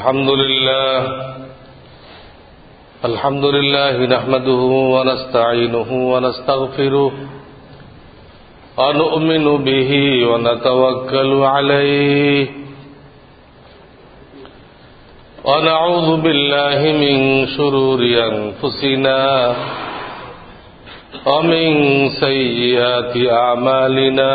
الحمد لله الحمد لله نحمده ونستعينه ونستغفره ونؤمن به ونتوكل عليه. ونعوذ بالله من شرور أنفسنا ومن سيئات أعمالنا.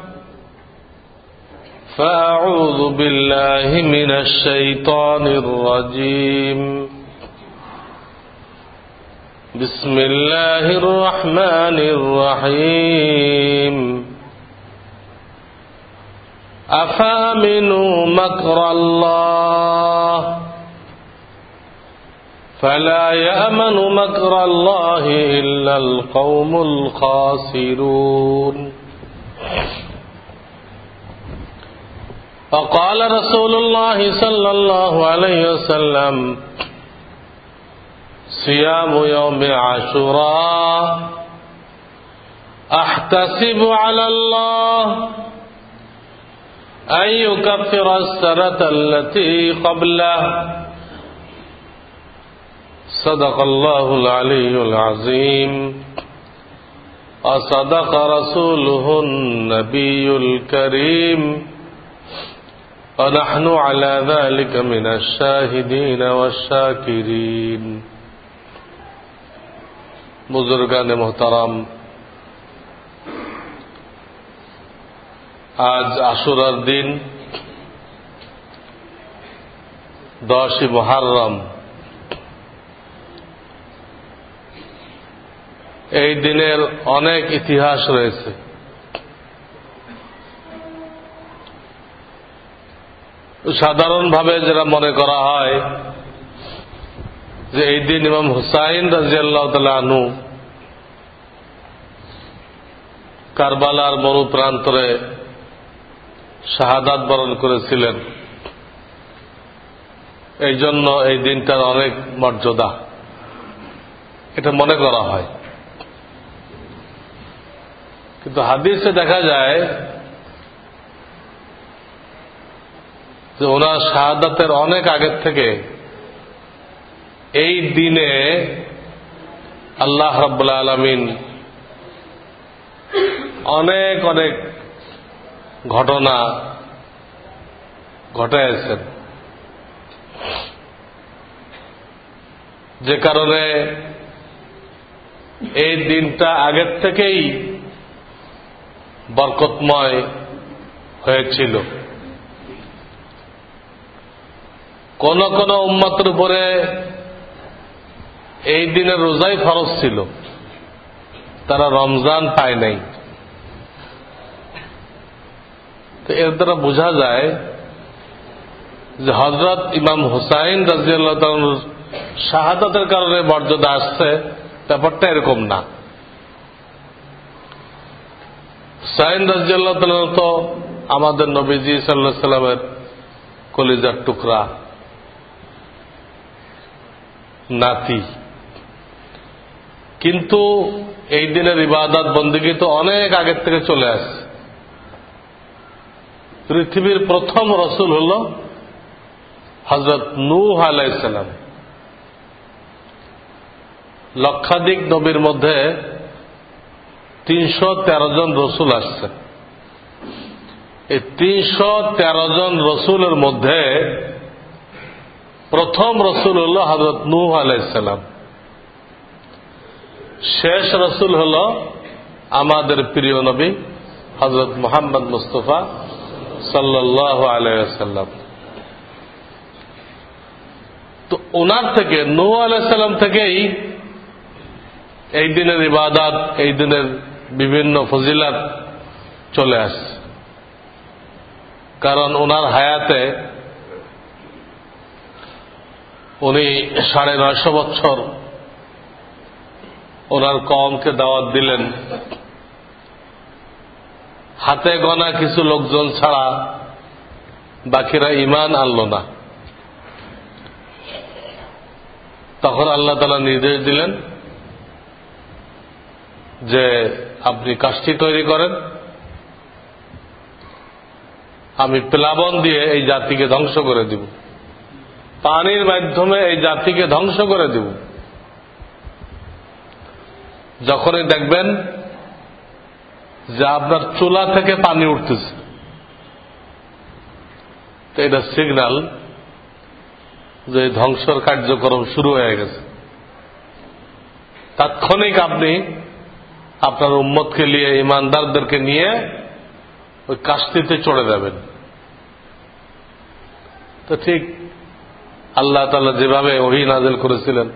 فأعوذ بالله من الشيطان الرجيم. بسم الله الرحمن الرحيم. أفأمنوا مكر الله؟ فلا يأمن مكر الله إلا القوم الخاسرون. وقال رسول الله صلى الله عليه وسلم صيام يوم عاشوراء أحتسب على الله أن يكفر السنة التي قبله. صدق الله العلي العظيم. وصدق رسوله النبي الكريم. ونحن على ذلك من الشاهدين والشاكرين বুজুর্গান মোহতারাম আজ আশুরার দিন দশই মহারম এই দিনের অনেক ইতিহাস রয়েছে সাধারণভাবে যেটা মনে করা হয় যে এই দিন ইমাম হুসাইন রাজিয়াল্লাহ আনু কারবালার মরু প্রান্তরে শাহাদাত বরণ করেছিলেন। এই জন্য এই দিনটার অনেক মর্যাদা। এটা মনে করা হয়। কিন্তু হাদিসে দেখা যায় যে ওনার শাহাদাতের অনেক আগের থেকে এই দিনে আল্লাহ রব্বুল্লা আলমিন অনেক অনেক ঘটনা ঘটাইছেন যে কারণে এই দিনটা আগের থেকেই বরকতময় হয়েছিল। কোন কোন উম্মতের উপরে এই দিনের রোজাই ফরজ ছিল। তারা রমজান পায় নাই। তো এর দ্বারা বোঝা যায় যে হজরত ইমাম হুসাইন রাজিয়াল্লাহ শাহাদাতের কারণে মর্যাদা আসছে, ব্যাপারটা এরকম না। হুসাইন রাজিয়াল্লাহ তো আমাদের নবীজি সাল্লাহ সাল্লামের কলিজার টুকরা। নাতি। কিন্তু এই দিনের ইবাদত বন্দীগী তো অনেক আগের থেকে চলে আসছে। পৃথিবীর প্রথম রসুল হল হজরত নূহ আলাইসালাম লক্ষাধিক নবীর মধ্যে তিনশো তেরো জন রসুল আসছে। এই তিনশো তেরো জন রসুলের মধ্যে প্রথম রসুল হজরত নূহ আলাইসালাম শেষ রসুল হল আমাদের প্রিয় নবী হজরত মোহাম্মদ মুস্তফা সাল্লাহ আলাইসাল্লাম তো ওনার থেকে নূ আলাইসাল্লাম থেকেই এই দিনের ইবাদাত, এই দিনের বিভিন্ন ফজিলাত চলে আসছে। কারণ ওনার হায়াতে উনি সাড়ে নয়শো বছর ওনার কমকে দাওয়াত দিলেন। হাতে গনা কিছু লোকজন ছাড়া বাকিরা ইমান আনল না। তখন আল্লাহ তালা নির্দেশ দিলেন যে, আপনি কাজটি তৈরি করেন। আমি প্লাবন দিয়ে এই জাতিকে ধ্বংস করে দিব। পানির মাধ্যমে এই জাতিকে ধ্বংস করে দিব। যখনই দেখবেন যে আপনার চুলা থেকে পানি উঠতেছে, তো এটা সিগনাল যে ধ্বংসর কার্যক্রম শুরু হয়ে গেছে। তাৎক্ষণিক আপনি আপনার উম্মতকে নিয়ে, ইমানদারদেরকে নিয়ে ওই কাস্তিতে চড়ে যাবেন। তো ঠিক আল্লাহ তালা যেভাবে ওহি নাজেল করেছিলেন,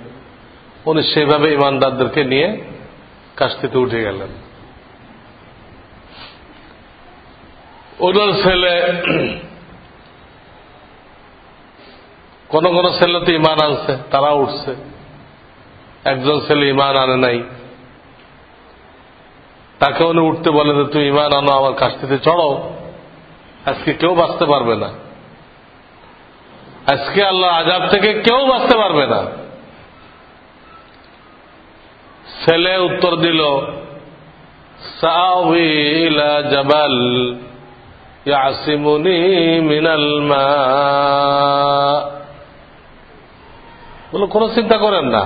উনি সেভাবে ইমানদারদেরকে নিয়ে কাস্তিতে উঠে গেলেন। ওনার ছেলে, কোন কোন ছেলে তো ইমান আনছে তারা উঠছে। একজন ছেলে ইমান আনে নাই। তাকে উনি উঠতে বলে যে, তুমি ইমান আনো, আমার কাস্তিতে চড়ো আজকে কেউ বাঁচতে পারবে না। আজকে আল্লাহ আজাব থেকে কেউ বাঁচতে পারবে না। ছেলে উত্তর দিল জবাল ইয়াসিমুনি মিনাল মা। বলো, কোনো চিন্তা করেন না,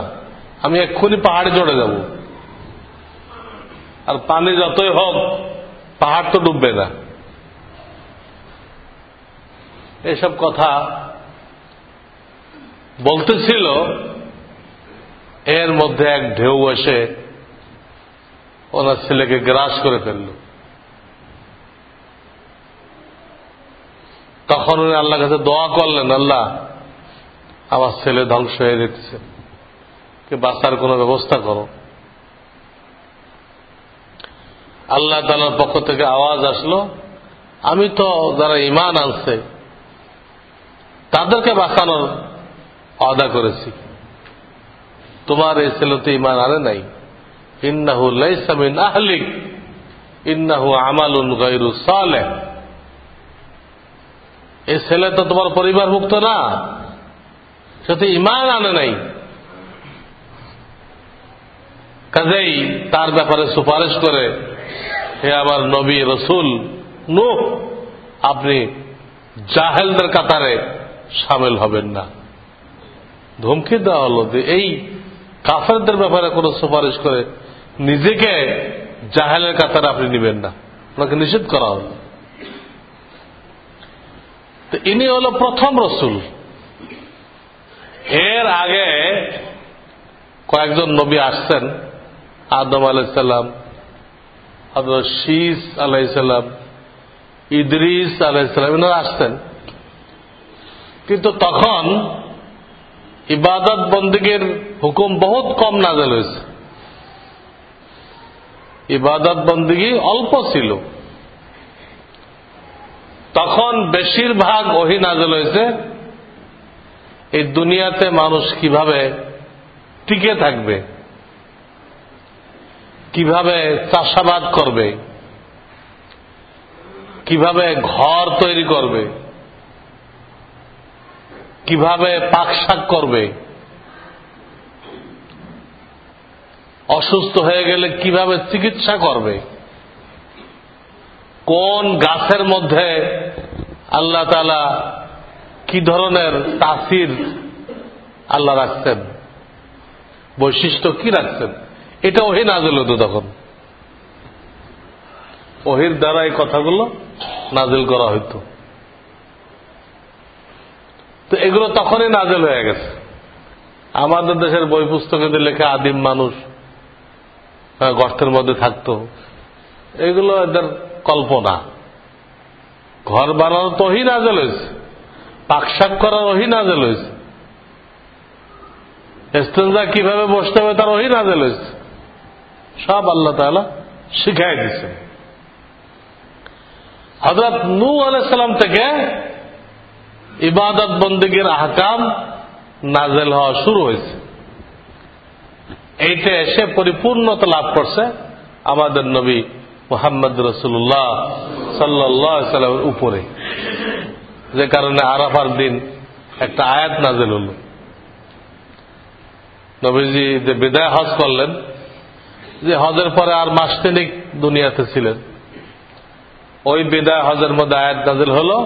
আমি এক্ষুনি পাহাড়ে চড়ে যাব। আর পানি যতই হোক, পাহাড় তো ডুববে না। এসব কথা বলতেছিল, এর মধ্যে এক ঢেউ এসে ওনার ছেলেকে গ্রাস করে ফেলল। তখন উনি আল্লাহ কাছে দোয়া করলেন, আল্লাহ, আমার ছেলে ধ্বংস হয়ে যেতেছে। কে বাঁচার কোন ব্যবস্থা করো। আল্লাহ তালার পক্ষ থেকে আওয়াজ আসলো, আমি তো যারা ইমান আনছে, তাদেরকে বাঁচানোর আদা করেছি। তোমার এই ছেলেতে ইমান আনে নাই। ইন্নাহু লাইসামিন আহলিক, ইন্নাহু আমালুন গৈরু সালে এই ছেলে তো তোমার পরিবার মুক্ত না। সে ইমান আনে নাই। কাজেই তার ব্যাপারে সুপারিশ করে, হে আমার নবী রসুল নুহ, আপনি জাহেলদের কাতারে সামিল হবেন না। ধমকি দেওয়া হলো যে এই কাফেরদের ব্যাপারে কোন সুপারিশ করে নিজেকে জাহেলের কাতারে আপনি নিবেন না। ওনাকে নিষেধ করা হল। তো ইনি হল প্রথম রসুল। এর আগে কয়েকজন নবী আসছেন, আদম আলাইসাল্লাম আপনার শীষ আলাইসাল্লাম ইদরিস আলাইসাল্লাম এনারা আসছেন। কিন্তু তখন ইবাদত বন্দীগীর হুকুম বহুত কম নাজেল হয়েছে। ইবাদত বন্দীগী অল্প ছিল। তখন বেশিরভাগ ওহি নাজেল হয়েছে। এই দুনিয়াতে মানুষ কীভাবে টিকে থাকবে? কীভাবে চাষাবাদ করবে? কীভাবে ঘর তৈরি করবে? কীভাবে পাকশাক করবে? অসুস্থ হয়ে গেলে কীভাবে চিকিৎসা করবে? কোন গাছের মধ্যে আল্লাহ তালা কি ধরনের তাসির আল্লাহ রাখছেন? বৈশিষ্ট্য কি রাখছেন? এটা ওহি নাজেল হতো তখন। ওহির দ্বারা এই কথাগুলো নাজিল করা হইত। তো এগুলো তখনই নাজেল হয়ে গেছে। আমাদের দেশের বই পুস্তকে লেখা আদিম মানুষ হ্যাঁ, গর্তের মধ্যে থাকতো। এগুলো এদের কল্পনা। ঘর বানানো তো ওহি নাজেল হয়েছে। পাকশাক করার ওহি নাজেল হয়েছে। এস্তেঞ্জা কীভাবে বসতে হবে তার ওহি নাজেল হয়েছে। সব আল্লাহ তালা শিখাই দিচ্ছেন হজরত নু আলাইসাল্লাম থেকে ইবাদত বন্দীগীর আহকাম নাজেল হওয়া শুরু হয়েছে। এইটা এসে পরিপূর্ণতা লাভ করছে আমাদের নবী মোহাম্মদ রসুল্লাহ সাল্লামের উপরে। যে কারণে আরাফার দিন একটা আয়াত নাজেল হল। নবীজি যে বিদায় হজ করলেন, যে হজের পরে আর মাস দুনিয়াতে ছিলেন। ওই বিদায় হজের মধ্যে আয়াত নাজিল হল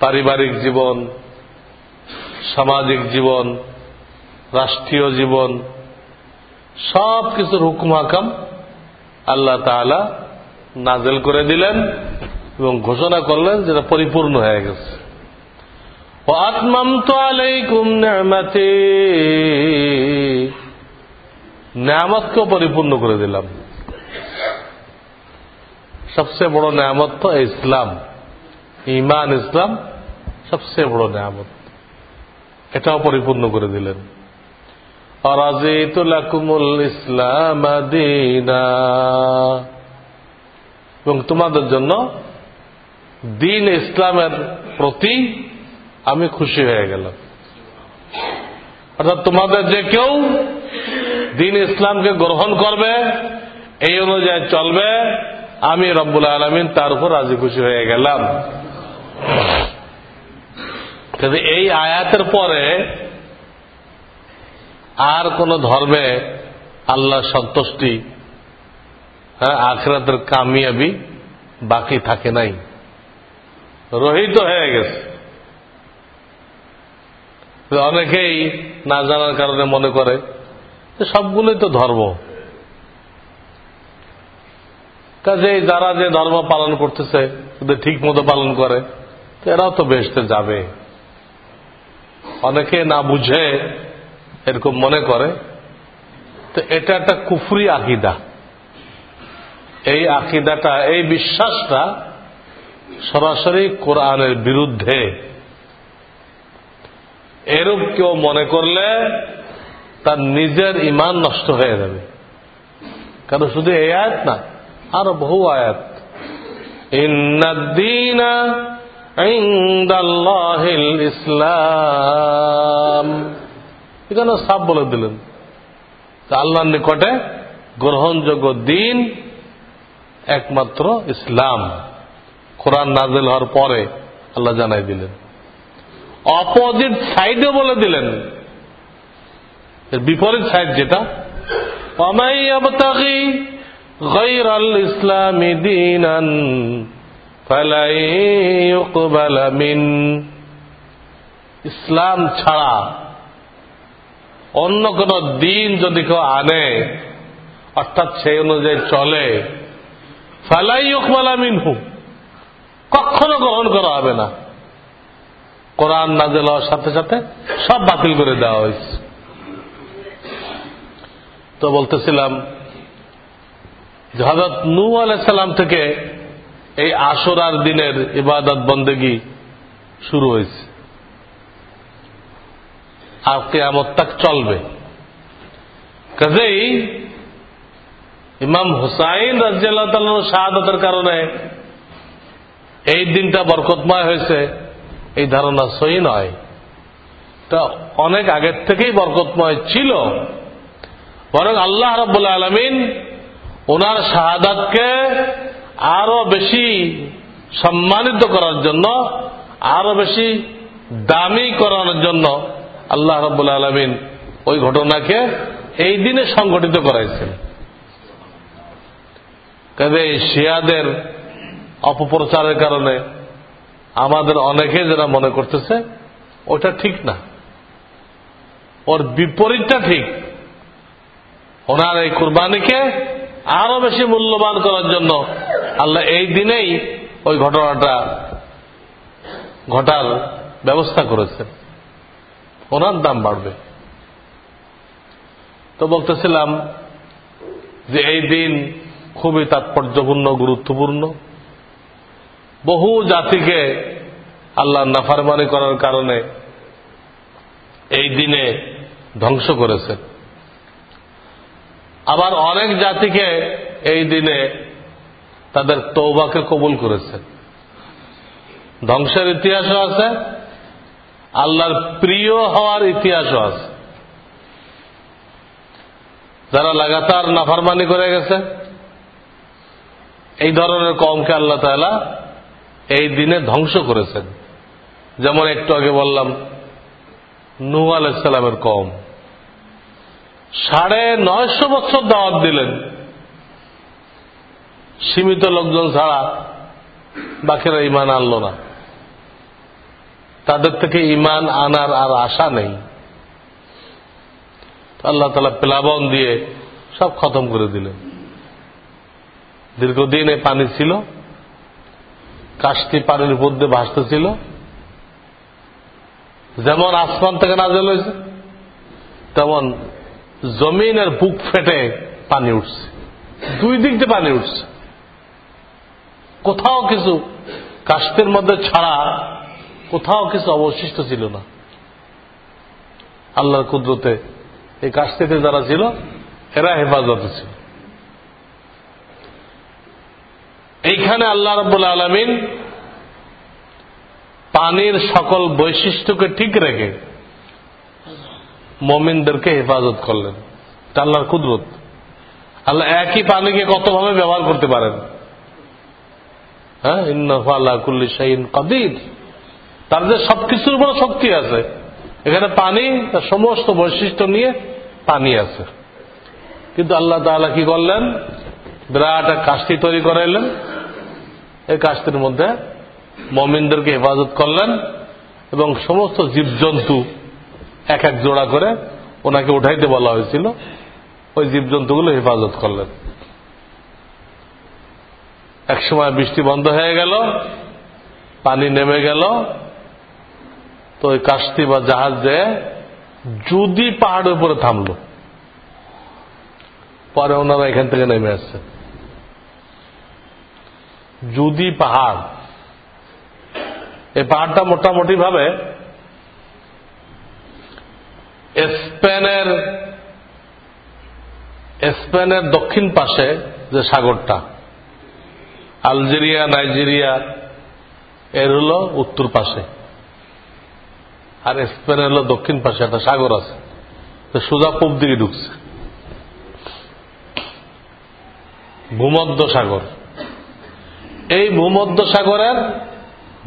পারিবারিক জীবন, সামাজিক জীবন, রাষ্ট্রীয় জীবন সব কিছুর হুকুম হাকাম আল্লাহ তালা নাজেল করে দিলেন এবং ঘোষণা করলেন যেটা পরিপূর্ণ হয়ে গেছে। ও আত্মাম তো আলাইকুম নেমাতে। নামতকেও পরিপূর্ণ করে দিলাম। সবচেয়ে বড় নামত তো ইসলাম। ইমান, ইসলাম সবচেয়ে বড় নামত এটাও পরিপূর্ণ করে দিলেন। ইসলাম এবং তোমাদের জন্য দিন ইসলামের প্রতি আমি খুশি হয়ে গেলাম। অর্থাৎ তোমাদের যে কেউ দিন ইসলামকে গ্রহণ করবে, এই অনুযায়ী চলবে, আমি রব্বুল আলমিন তার উপর রাজি খুশি হয়ে গেলাম। কিন্তু এই আয়াতের পরে আর কোন ধর্মে আল্লাহ সন্তুষ্টি হ্যাঁ আখরাতের কামিয়াবি বাকি থাকে নাই। রহিত হয়ে গেছে। অনেকেই না জানার কারণে মনে করে সবগুলোই তো ধর্ম। কাজে যারা যে ধর্ম পালন করতেছে ঠিক মতো পালন করে। এরাও তো বেসতে যাবে। অনেকে না বুঝে এরকম মনে করে। তো এটা একটা কুফরি আকিদা। এই আকিদাটা, এই বিশ্বাসটা সরাসরি কোরআনের বিরুদ্ধে। এরূপ কেউ মনে করলে তার নিজের ইমান নষ্ট হয়ে যাবে। কারণ শুধু এই আয়াত না, আরও বহু আয়াত। ইসলাম এখানে সাপ বলে দিলেন আল্লাহর নিকটে গ্রহণযোগ্য দিন একমাত্র ইসলাম কোরআন নাজেল হওয়ার পরে আল্লাহ জানাই দিলেন অপোজিট সাইডে বলে দিলেন বিপরীত সাইড যেটা অমাই অবতাকি غير الإسلام دينا فلن يقبل من ইসলাম ছাড়া অন্য কোন দিন যদি কেউ আনে অর্থাৎ সেই অনুযায়ী চলে ফালাই ইকবালা মিনহু কখনো গ্রহণ করা হবে না কোরআন নাজেল হওয়ার সাথে সাথে সব বাতিল করে দেওয়া হয়েছে তো বলতেছিলাম হজরত নু আলাইসাল্লাম থেকে এই আসরার দিনের ইবাদত বন্দেগি শুরু হয়েছে। আর কেয়ামত তাক চলবে। কাজেই ইমাম হুসাইন রাজিয়াল্লাহ শাহাদতের কারণে এই দিনটা বরকতময় হয়েছে। এই ধারণা সই নয়। তা অনেক আগের থেকেই বরকতময় ছিল। বরং আল্লাহ রব্বুল্লা আলমিন ওনার শাহাদাতকে আরও বেশি সম্মানিত করার জন্য, আরও বেশি দামি করানোর জন্য আল্লাহ রব্বুল আলমিন ওই ঘটনাকে এই দিনে সংগঠিত করাইছেন। কাজে শিয়াদের অপপ্রচারের কারণে আমাদের অনেকে যারা মনে করতেছে, ওটা ঠিক না। ওর বিপরীতটা ঠিক। ওনার এই কুরবানিকে আরও বেশি মূল্যবান করার জন্য আল্লাহ এই দিনেই ওই ঘটনাটা ঘটার ব্যবস্থা করেছেন। ওনার দাম বাড়বে। তো বলতেছিলাম যে এই দিন খুবই তাৎপর্যপূর্ণ, গুরুত্বপূর্ণ। বহু জাতিকে আল্লাহ নাফারমানি করার কারণে এই দিনে ধ্বংস করেছেন। আবার অনেক জাতিকে এই দিনে তাদের তৌবাকে কবুল করেছে। ধ্বংসের ইতিহাসও আছে, আল্লাহর প্রিয় হওয়ার ইতিহাসও আছে। যারা লাগাতার নাফারমানি করে গেছে, এই ধরনের কমকে আল্লাহ তালা এই দিনে ধ্বংস করেছেন। যেমন একটু আগে বললাম নূ আলাইসাল্লামের কম সাড়ে নয়শো বছর দাওয়াত দিলেন। সীমিত লোকজন ছাড়া বাকিরা ইমান আনল না। তাদের থেকে ইমান আনার আর আশা নেই। আল্লাহ তালা প্লাবন দিয়ে সব খতম করে দিলেন। দীর্ঘদিন এই পানি ছিল কাশটি পানির উপর দিয়ে ভাসতেছিল যেমন আসমান থেকে নাজেল হয়েছে, তেমন জমিনের বুক ফেটে পানি উঠছে। দুই দিক দিয়ে পানি উঠছে। কোথাও কিছু কাস্তের মধ্যে ছাড়া কোথাও কিছু অবশিষ্ট ছিল না। আল্লাহর কুদরতে এই কাস্তিতে যারা ছিল, এরা হেফাজতে ছিল। এইখানে আল্লাহ রব্বুল আলমিন পানির সকল বৈশিষ্ট্যকে ঠিক রেখে মমিনদেরকে হেফাজত করলেন। আল্লাহর কুদরত। আল্লাহ একই পানিকে কতভাবে ব্যবহার করতে পারেন? হ্যাঁ কদির। তার যে সবকিছুর উপর শক্তি আছে। এখানে পানি, তার সমস্ত বৈশিষ্ট্য নিয়ে পানি আছে। কিন্তু আল্লাহ তাহলে কি করলেন? বিরাট এক কাশতি তৈরি করাইলেন এই কাশতির মধ্যে মমিনদেরকে হেফাজত করলেন এবং সমস্ত জীবজন্তু এক এক জোড়া করে ওনাকে উঠাইতে বলা হয়েছিল। ওই জীবজন্তুগুলো হেফাজত করলেন। একসময় বৃষ্টি বন্ধ হয়ে গেল, পানি নেমে গেল, তো ওই কাশতি বা জাহাজ যে যদি পাহাড়ের উপরে থামল, পরে ওনারা এখান থেকে নেমে আসছেন। যদি পাহাড়, এই পাহাড়টা মোটামুটি ভাবে স্পেনের স্পেনের দক্ষিণ পাশে যে সাগরটা, আলজেরিয়া, নাইজেরিয়া, এর হল উত্তর পাশে। আর স্পেনের হল দক্ষিণ পাশে একটা সাগর আছে সোজা পূব দিকে ঢুকছে। ভূমধ্য সাগর। এই ভূমধ্য সাগরের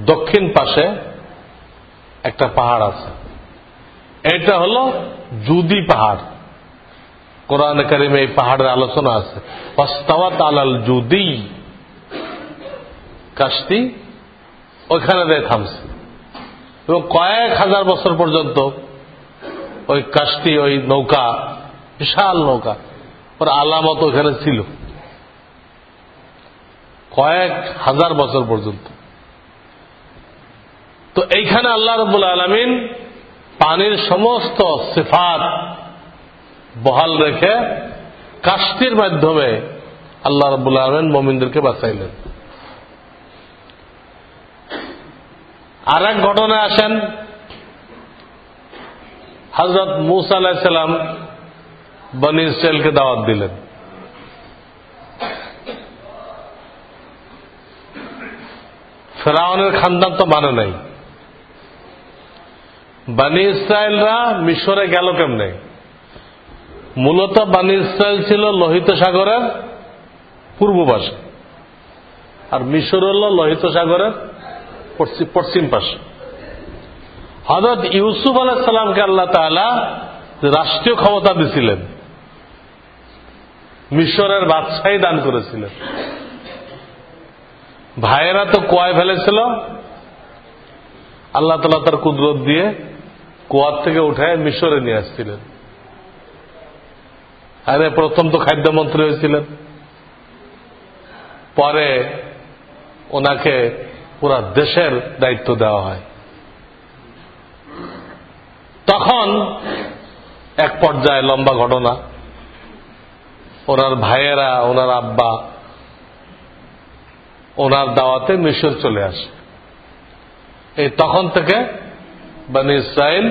দক্ষিণ পাশে একটা পাহাড় আছে। এটা হল জুদি পাহাড়। কোরআন কারিমে এই পাহাড়ের আলোচনা আছে। আলাল জুদি কাশতি, ওইখানে দিয়ে থামছে। এবং কয়েক হাজার বছর পর্যন্ত ওই কাশতি, ওই নৌকা, বিশাল নৌকা, ওর আলামত ওখানে ছিল। কয়েক হাজার বছর পর্যন্ত। তো এইখানে আল্লাহ রবুল আলমিন পানির সমস্ত সিফাত বহাল রেখে কাশতির মাধ্যমে আল্লাহ রবুল আলমিন মমিনদেরকে বাঁচাইলেন। আর এক ঘটনায় আসেন হজরত মুসা আলাহিসাল্লাম বনি ইসরায়েলকে দাওয়াত দিলেন। ফেরাউনের খানদান তো মানে নাই। বানি ইসরায়েলরা মিশরে গেল কেমনে? মূলত বানি ইসরায়েল ছিল লোহিত সাগরের পূর্ব পাশে আর মিশর হল লোহিত সাগরের পশ্চিম পাশে। হজরত ইউসুফ আলাহিসাল্লামকে আল্লাহ তালা রাষ্ট্রীয় ক্ষমতা দিছিলেন। মিশরের বাদশাহী দান করেছিলেন। ভাইয়েরা তো কোয়ায় ফেলেছিল। আল্লাহ তালা তার কুদরত দিয়ে কুয়ার থেকে উঠে মিশরে নিয়ে আসছিলেন। আরে প্রথম তো খাদ্যমন্ত্রী হয়েছিলেন। পরে ওনাকে পুরা দেশের দায়িত্ব দেওয়া হয়। তখন এক পর্যায়ে লম্বা ঘটনা। ওনার ভাইয়েরা, ওনার আব্বা, ওনার দাওয়াতে মিশর চলে আসে। এই তখন থেকে বানি ইসরায়েল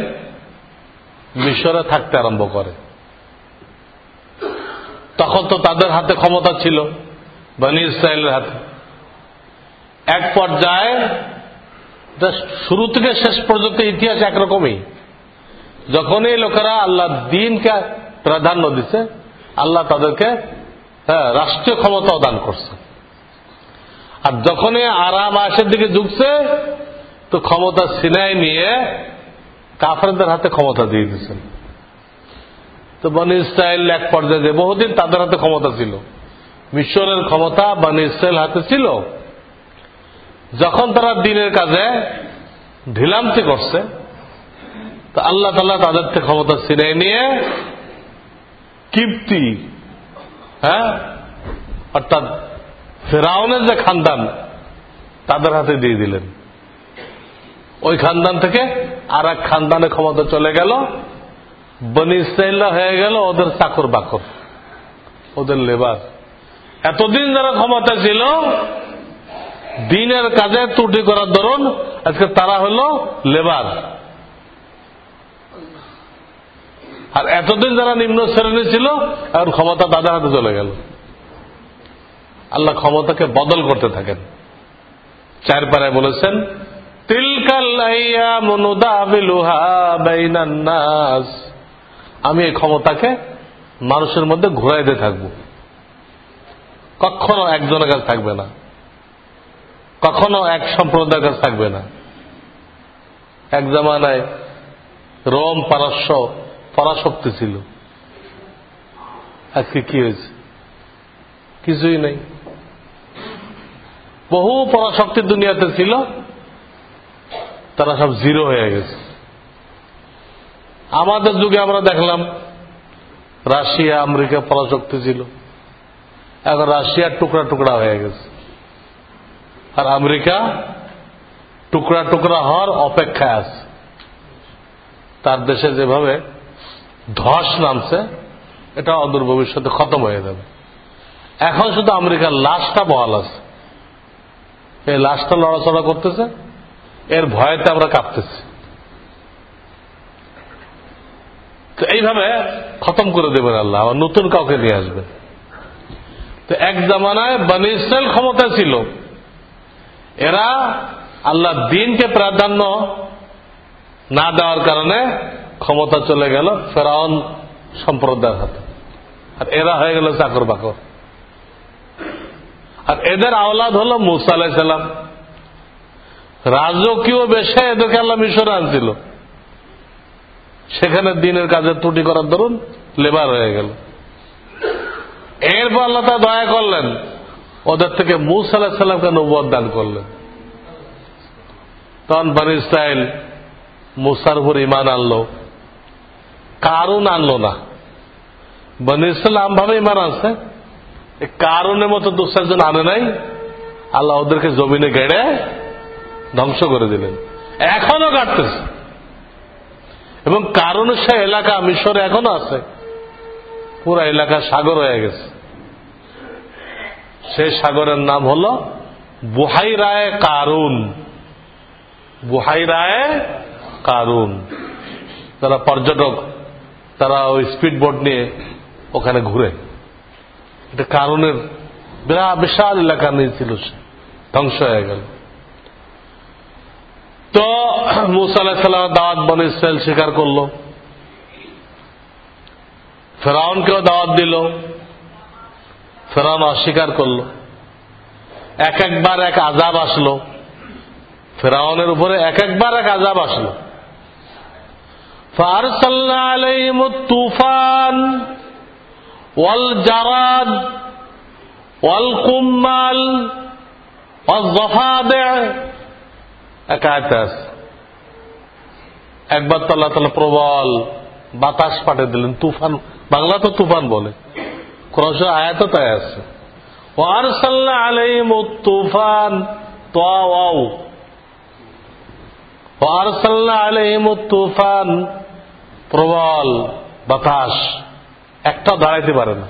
মিশরে থাকতে আরম্ভ করে। তখন তো তাদের হাতে ক্ষমতা ছিল, বানি ইসরায়েলের হাতে। এক পর্যায়ে শুরু থেকে শেষ পর্যন্ত ইতিহাস একরকমই। যখনই লোকেরা আল্লাহ দিনকে প্রাধান্য দিছে, আল্লাহ তাদেরকে হ্যাঁ রাষ্ট্রীয় ক্ষমতাও দান করছে। আর যখনই আরাম আয়েসের দিকে ঝুঁকছে তো ক্ষমতা সিনাই নিয়ে কাফারদের হাতে ক্ষমতা দিয়ে দিচ্ছেন তো বনি ইসরায়েল এক পর্যায়ে বহুদিন তাদের হাতে ক্ষমতা ছিল। মিশরের ক্ষমতা বনি ইসরায়েল হাতে ছিল। যখন তারা দিনের কাজে ঢিলামতি করছে, তো আল্লাহ তাল্লাহ তাদের থেকে ক্ষমতা ছিনাই নিয়ে কিপ্তি হ্যাঁ? অর্থাৎ ফেরাউনের যে খানদান, তাদের হাতে দিয়ে দিলেন। ওই খানদান থেকে আর এক খানদানে ক্ষমতা চলে গেল। বনি হয়ে গেল ওদের চাকর বাকর, ওদের লেবার। এতদিন যারা ক্ষমতা ছিল, দিনের কাজে ত্রুটি করার ধরুন আজকে তারা হল লেবার। আর এতদিন যারা নিম্ন শ্রেণি ছিল, এখন ক্ষমতা তাদের হাতে চলে গেল। আল্লাহ ক্ষমতাকে বদল করতে থাকেন। চার পাড়ায় বলেছেন আমি এই ক্ষমতাকে মানুষের মধ্যে ঘুরাইতে থাকব। কখনো একজনের কাছে থাকবে না। কখনো এক সম্প্রদায়ের কাছে থাকবে না। এক জামানায় রোম পারস্য পরাশক্তি ছিল। আজকে কি হয়েছে? কিছুই নেই। বহু পরাশক্তি দুনিয়াতে ছিল। তারা সব জিরো হয়ে গেছে। আমাদের যুগে আমরা দেখলাম, রাশিয়া, আমেরিকা পরাশক্তি ছিল। এখন রাশিয়ার টুকরা টুকরা হয়ে গেছে। আর আমেরিকা টুকরা টুকরা হওয়ার অপেক্ষায় আছে। তার দেশে যেভাবে ধস নামছে, এটা অদূর ভবিষ্যতে খতম হয়ে যাবে। এখন শুধু আমেরিকার লাশটা বহাল আছে। এই লাশটা লড়াচড়া করতেছে। এর ভয়েতে আমরা কাঁপতেছি। তো এইভাবে খতম করে দেবেন আল্লাহ, আবার নতুন কাউকে নিয়ে আসবে তো এক জামানায় বানি ইসরায়েল ক্ষমতা ছিল। এরা আল্লাহ দিনকে প্রাধান্য না দেওয়ার কারণে ক্ষমতা চলে গেল ফেরাউন সম্প্রদায়ের হাতে। আর এরা হয়ে গেল চাকর বাকর। আর এদের আওলাদ হল মুসা আলাইসাল্লাম রাজকীয় বেশে এদেরকে আল্লাহ মিশরে আনছিল। সেখানে দিনের কাজে ত্রুটি করার দরুন লেবার হয়ে গেল। এরপর আল্লাহ তা দয়া করলেন, ওদের থেকে মুসা আলাহিসাল্লামকে নবুয় দান করলেন। তখন বানি ইসরায়েল মুসার উপর ইমান আনলো। কারুন আনলো না। বানি ইসরায়েল আমভাবে ইমান আনছে। কারণের মতো দুঃসারজন আনে নাই। আল্লাহ ওদেরকে জমিনে গেড়ে ধ্বংস করে দিলেন। এখনও কাটতেছে। এবং কারণ সে এলাকা মিশরে এখনও আছে। পুরো এলাকা সাগর হয়ে গেছে। সেই সাগরের নাম হল বুহাই রায় কারুন। বুহাই রায় কারুন। যারা পর্যটক, তারা ওই স্পিড বোট নিয়ে ওখানে ঘুরে। এটা কারণের বিশাল এলাকা নিয়েছিল সে। ধ্বংস হয়ে গেল। তো মুসা আলাহিসাল্লাম দাওয়াত বনে ইসরায়েল স্বীকার করল ফেরাউনকেও দাওয়াত দিল ফেরাউন অস্বীকার করল এক একবার এক আজাব আসলো ফেরাউনের উপরে এক একবার এক আজাব আসলো فأرسلنا عليهم الطوفان والجراد والقمال অজফা একায়তে আছে একবার তো আল্লাহ তালা প্রবল বাতাস পাঠিয়ে দিলেন, তুফান, বাংলা তো তুফান বলে। কোন আয়াত তাই আছে। ওয়ারসাল্লা আলাইহিম তুফান তোয়াও ওয়ারসাল্লা আলাইহিম তুফান প্রবল বাতাস। একটা দাঁড়াইতে পারে না।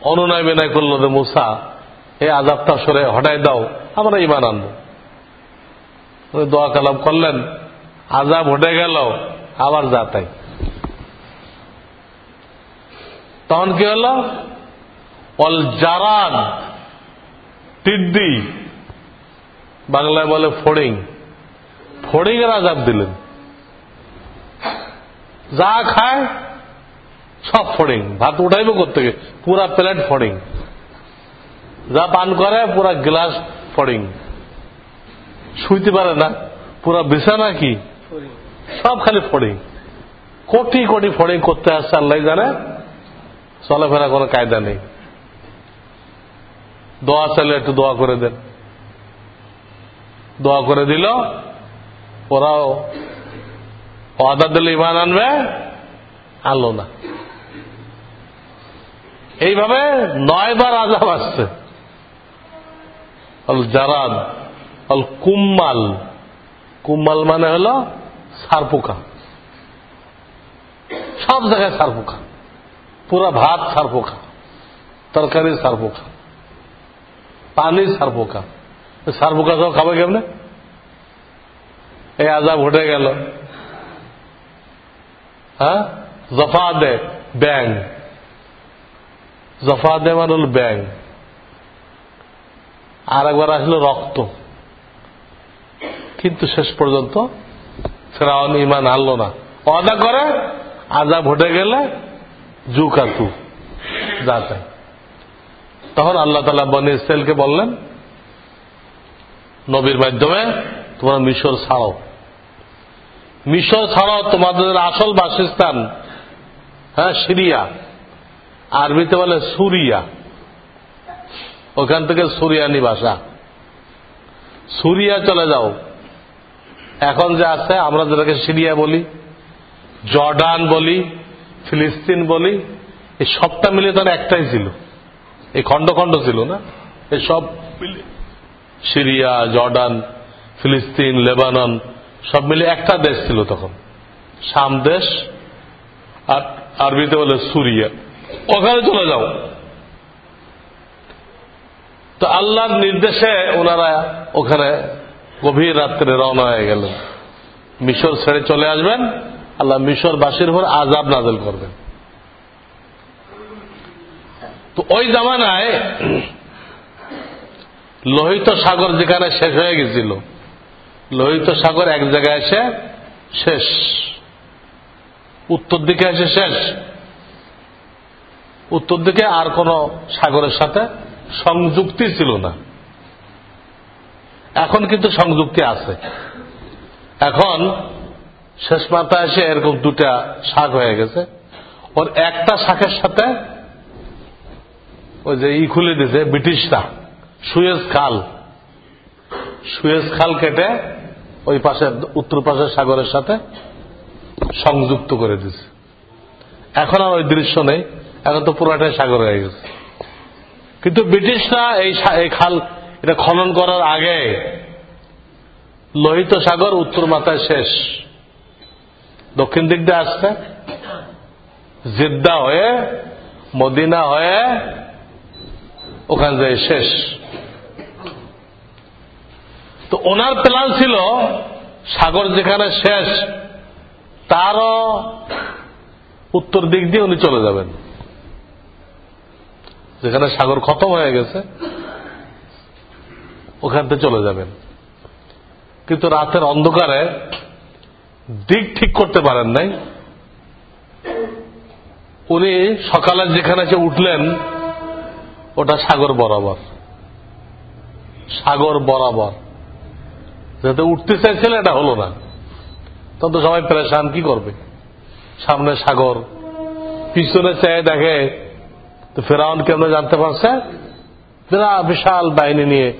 অনুনয় বিনয় করল যে, মুসা, এই আজাবটা সরে হটাই দাও, আমরা ইমান আনব। দোয়া কালাম করলেন, আজাব হটে গেল, আবার যা তাই। তখন কি হল? অল জারান টিড্ডি বাংলায় বলে ফড়িং। ফড়িং এর আজাব দিলেন। যা খায়, সব ফড়িং। ভাত উঠাইবে করতে পুরা প্লেট ফড়িং। যা পান করে, পুরা গ্লাস ফড়িং। শুইতে পারে না, পুরা বিছানা কি? সব খালি ফড়িং। কোটি কোটি ফড়িং করতে আসছে, আল্লাহ জানে। চলাফেরা কোনো কায়দা নেই। দোয়া চাইলে একটু দোয়া করে দেন। দোয়া করে দিল, ওরাও অদা দিলে ইমান আনবে, আনলো না। এইভাবে নয়বার আজাব আসছে। জারাদ অল কুম্মাল। কুম্মাল মানে হল সারপোকা। সব জায়গায় সারপোকা। পুরা ভাত সারপোকা, তরকারি সারপোকা পানি সারপোকা। সারপোকা সব খাবে কেমনে? এই আজাব ঘটে গেল। হ্যাঁ? জফা দে ব্যাং। জফা দে মানে হল ব্যাং। আর একবার আসলো রক্ত। কিন্তু শেষ পর্যন্ত ফেরাউন ইমান আনলো না। অদা করে আজাব ঘটে গেলে জু কাতু তখন আল্লাহ তালা বনি ইসরায়েলকে বললেন, নবীর মাধ্যমে তোমরা মিশর ছাড়ো। মিশর ছাড়াও তোমাদের আসল বাসস্থান হ্যাঁ সিরিয়া। আরবিতে বলে সুরিয়া। ওখান থেকে সুরিয়ানি ভাষা সুরিয়া চলে যাও। এখন যে আছে, আমরা যেটাকে সিরিয়া বলি, জর্ডান বলি, ফিলিস্তিন বলি, এই সবটা মিলে তার একটাই ছিল। এই খণ্ড খণ্ড ছিল না? এই সব মিলে সিরিয়া, জর্ডান, ফিলিস্তিন, লেবানন, সব মিলে একটা দেশ ছিল তখন। শাম দেশ, আর আরবিতে বলে সুরিয়া। ওখানে চলে যাও। তো আল্লাহর নির্দেশে ওনারা ওখানে গভীর রাত্রে রওনা হয়ে গেল। মিশর ছেড়ে চলে আসবেন। আল্লাহ মিশর মিশরবাসীর উপর আজাব নাজল করবেন। তো ওই জামানায় লোহিত সাগর যেখানে শেষ হয়ে গেছিল, লোহিত সাগর এক জায়গায় এসে শেষ। উত্তর দিকে এসে শেষ। উত্তর দিকে আর কোন সাগরের সাথে সংযুক্তি ছিল না। এখন কিন্তু সংযুক্তি আছে। এখন শেষ মাথা এসে এরকম দুটা শাক হয়ে গেছে। ওর একটা শাকের সাথে ওই যে ই খুলে দিছে ব্রিটিশরা। সুয়েজ খাল। সুয়েজ খাল কেটে ওই পাশে, উত্তর পাশের সাগরের সাথে সংযুক্ত করে দিছে এখন আর ওই দৃশ্য নেই। এখন তো পুরাটাই সাগর হয়ে গেছে। কিন্তু ব্রিটিশরা এই খাল এটা খনন করার আগে লোহিত সাগর উত্তর মাথায় শেষ। দক্ষিণ দিক দিয়ে আসছে। জিদ্দা হয়ে, মদিনা হয়ে, ওখান থেকে শেষ। তো ওনার প্ল্যান ছিল সাগর যেখানে শেষ, তারও উত্তর দিক দিয়ে উনি চলে যাবেন। যেখানে সাগর খতম হয়ে গেছে ওখান থেকে চলে যাবেন। কিন্তু রাতের অন্ধকারে দিক ঠিক করতে পারেন নাই। উনি সকালে যেখানে এসে উঠলেন, ওটা সাগর বরাবর। সাগর বরাবর। যাতে উঠতে চাইছিল এটা হলো না। তখন তো সবাই প্রেশান, কি করবে? সামনে সাগর। পিছনে চেয়ে দেখে, তো ফেরাউন কেমন জানতে পারছে? বিশাল বাহিনী নিয়ে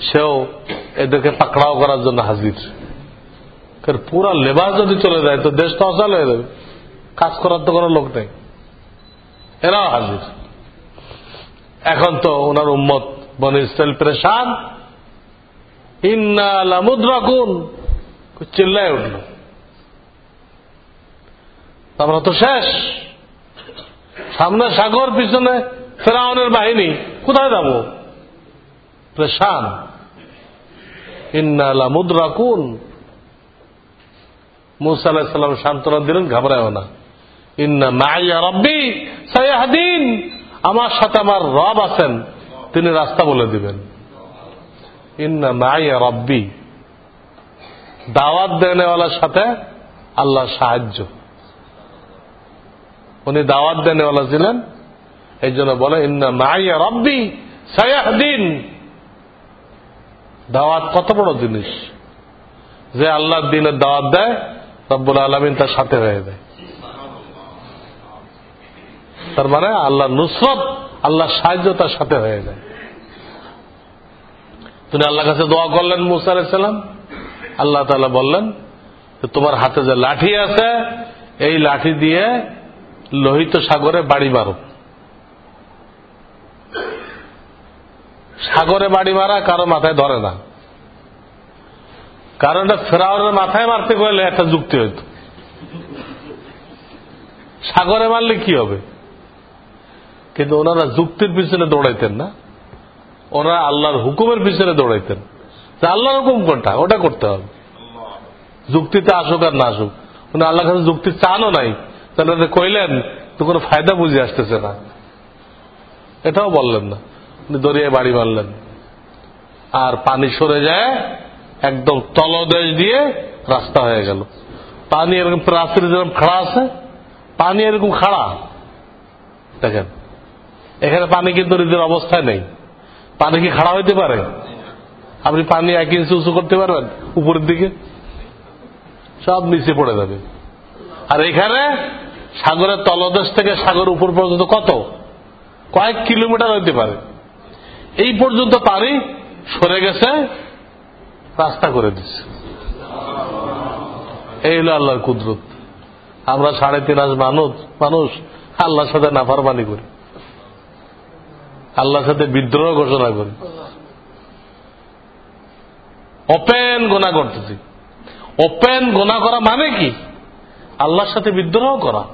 সেও এদেরকে পাকড়াও করার জন্য হাজির। পুরা লেবাস যদি চলে যায়, তো দেশ তো অচল হয়ে যাবে। কাজ করার তো কোনো লোক নেই। এরাও হাজির। এখন তো ওনার উম্মত বন ইসরায়েল প্রেশান। ইন্নালামুদ্রাকুন চিল্লায় উঠল। আমরা তো শেষ। সামনে সাগর পিছনে ফেরাউনের বাহিনী। কোথায় যাব? প্রেশান ইন্নালামুদ্রাকুন মুসা আলাহিসাল্লাম সান্ত্বনা দিলেন ঘাবড়ায় না। ইন্না মাইয়া রব্বি সায়াহদিন। আমার সাথে আমার রব আছেন, তিনি রাস্তা বলে দিবেন। ইন্না মাইয়া রব্বি। দাওয়াত দেনেওয়ালার সাথে আল্লাহ সাহায্য। উনি দাওয়াত দেনেওয়ালা ছিলেন এই জন্য বলে, ইন্না মাইয়া রব্বি সায়াহদিন। দাওয়াত কত বড় জিনিস? যে আল্লাহ দিনের দাওয়াত দেয়, রব্বুল আলমিন তার সাথে হয়ে যায়। তার মানে আল্লাহ নুসরত আল্লাহ সাহায্য তার সাথে হয়ে যায়। তিনি আল্লাহ কাছে দোয়া করলেন মুসা আলাইসাল্লাম আল্লাহ তালা বললেন তোমার হাতে যে লাঠি আছে, এই লাঠি দিয়ে লোহিত সাগরে বাড়ি মারো। সাগরে বাড়ি মারা কারও মাথায় ধরে না। কারণ ফেরাউনের মাথায় মারতে গেলে একটা যুক্তি হইত। সাগরে মারলে কি হবে? কিন্তু ওনারা যুক্তির পিছনে দৌড়াইতেন না। ওনারা আল্লাহর হুকুমের পিছনে দৌড়াইতেন। আল্লাহর হুকুম কোনটা? ওটা করতে হবে। যুক্তিতে আসুক আর না আসুক। উনি আল্লাহ কাছে যুক্তি চানও নাই। তাহলে কইলেন, তো কোনো ফায়দা বুঝে আসতেছে না। এটাও বললেন না। দরিয়ায় বাড়ি মারলেন। আর পানি সরে যায়, একদম তলদেশ দিয়ে রাস্তা হয়ে গেল। পানি এরকম প্রাচীর যেরকম খাড়া আছে, পানি এরকম খাড়া। দেখেন, এখানে পানি কিন্তু নিজের অবস্থায় নেই। পানি কি খাড়া হইতে পারে? আপনি পানি এক ইঞ্চি উঁচু করতে পারবেন উপরের দিকে? সব নিচে পড়ে যাবে। আর এখানে সাগরের তলদেশ থেকে সাগর উপর পর্যন্ত কত? কয়েক কিলোমিটার হইতে পারে। এই পর্যন্ত পানি সরে গেছে, রাস্তা করে দিচ্ছে এই হলো আল্লাহর কুদরত। আমরা সাড়ে তিন হাজার মানুষ মানুষ আল্লাহর সাথে নাফারবানি করি। আল্লাহর সাথে বিদ্রোহ ঘোষণা করি। ওপেন গোনা করতেছি। ওপেন গোনা করা মানে কি? আল্লাহর সাথে বিদ্রোহ করা।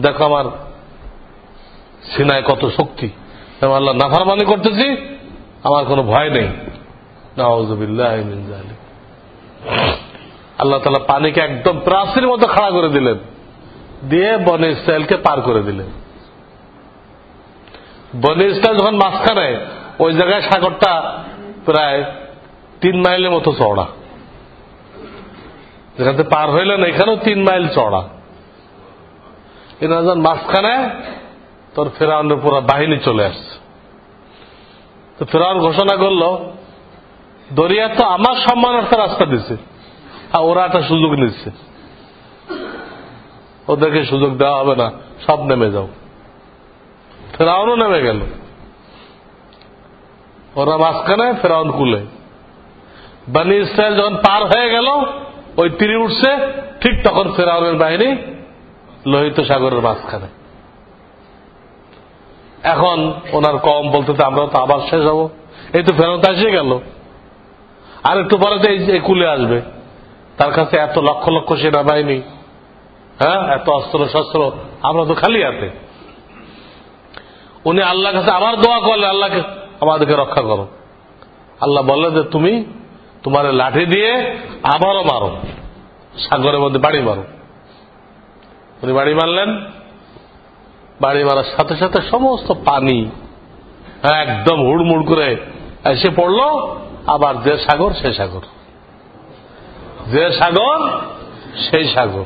দেখো আমার সিনায় কত শক্তি। আল্লাহ নাফারমানি করতেছি, আমার কোনো ভয় নেই। আল্লাহ তালা পানিকে একদম প্রাচীর মতো খাড়া করে দিলেন। দিয়ে বনে ইসরায়েলকে পার করে দিলেন। বনে ইসরায়েল যখন মাঝখানে, ওই জায়গায় সাগরটা প্রায় তিন মাইলের মতো চড়া যেখানে পার হইলেন, এখানেও তিন মাইল চড়া যখন মাঝখানে তোর ফেরাউনের পুরো বাহিনী চলে আসছে। তো ফেরাউন ঘোষণা করল, দরিয়া তো আমার সম্মানার্থে রাস্তা দিছে, আর ওরা একটা সুযোগ নিচ্ছে। ওদেরকে সুযোগ দেওয়া হবে না, সব নেমে যাও। ফেরাউনও নেমে গেল। ওরা মাঝখানে ফেরাউন কুলে। বানি ইসরায়েল যখন পার হয়ে গেল, ওই তীরে উঠছে, ঠিক তখন ফেরাউনের বাহিনী লোহিত সাগরের মাঝখানে। এখন ওনার কম বলতে তো আমরাও তো আবার শেষ হব। এই তো ফেরত এসে গেল। আর একটু পরে তো এই কুলে আসবে। তার কাছে এত লক্ষ লক্ষ সেনাবাহিনী হ্যাঁ এত অস্ত্র শস্ত্র, আমরা তো খালি হাতে। উনি আল্লাহ কাছে আবার দোয়া করলে আল্লাহকে আমাদেরকে রক্ষা করো। আল্লাহ বললে যে, তুমি তোমার লাঠি দিয়ে আবারও মারো। সাগরের মধ্যে বাড়ি মারো। উনি বাড়ি মারলেন। বাড়ি মারার সাথে সাথে সমস্ত পানি একদম হুড়মুড় করে এসে পড়ল, আবার যে সাগর সে সাগর। যে সাগর, সেই সাগর।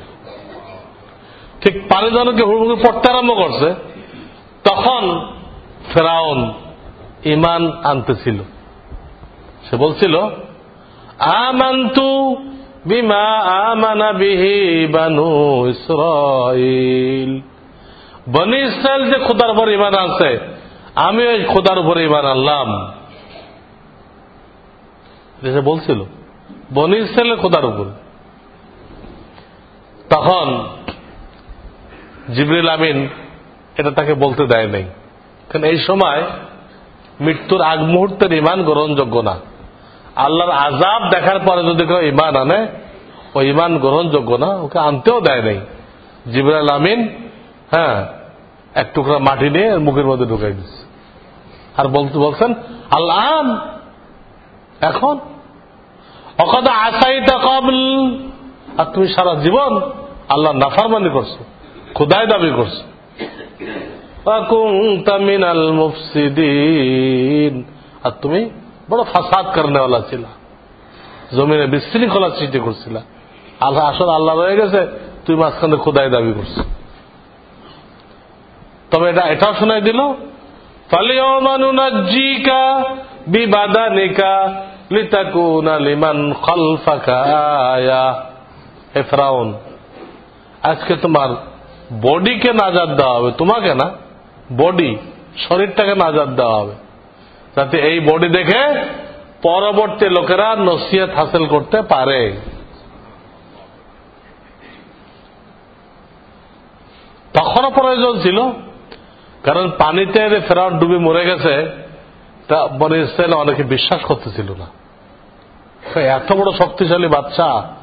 ঠিক পানি জনকে হুড়মুড় পড়তে আরম্ভ করছে। তখন ফেরাউন ইমান আনতেছিল। সে বলছিল, আমান্তু বিমা আমানা বিহি বানু ইসরাইল বনি ইসরায়েল যে খোদার পর ইমান আনছে আমি ওই খোদার উপরে ইমান আনলাম। দেশে বলছিল, বনি ইসরায়েলের খোদার উপর। তখন জিবরিল আমিন এটা তাকে বলতে দেয় নাই। কারণ এই সময় মৃত্যুর আগ মুহূর্তের ইমান গ্রহণযোগ্য না। আল্লাহর আজাব দেখার পরে যদি কেউ ইমান আনে, ও ইমান গ্রহণযোগ্য না, ওকে আনতেও দেয় নাই। জিবরাল আমিন হ্যাঁ এক টুকরা মাটি নিয়ে মুখের মধ্যে ঢুকাই দিচ্ছে। আর বলতে বলছেন, আল্লাহ, এখন অকদা আসাই কবল। আর তুমি সারা জীবন আল্লাহ নাফারমানি করছ খুদায় দাবি করছ। মিনাল মুফসিদিন। আর তুমি বড় ফাসাদ করেনা ছিল, জমিনে বিশৃঙ্খলা সৃষ্টি করছিল। আল্লাহ আসল আল্লাহ রয়ে গেছে তুই মাঝখানে খুদায় দাবি করছ। তবে এটা এটাও শোনাই দিল ফালিয়মানুনাজ্জিকা বিবাদানিকা লিতাকুনা লিমান খালফাকা হে ফ্রাউন, আজকে তোমার বডিকে নাজাদ দেওয়া হবে, তোমাকে না, বডি, শরীরটাকে নাজাদ দেওয়া হবে, যাতে এই বডি দেখে পরবর্তী লোকেরা নসিহত হাসিল করতে পারে। তখনও প্রয়োজন ছিল কারণ পানিতে ফেরাউন ডুবে মরে গেছে, তা বনে ইসরায়েল অনেকে বিশ্বাস করতেছিল না। এত বড় শক্তিশালী বাচ্চা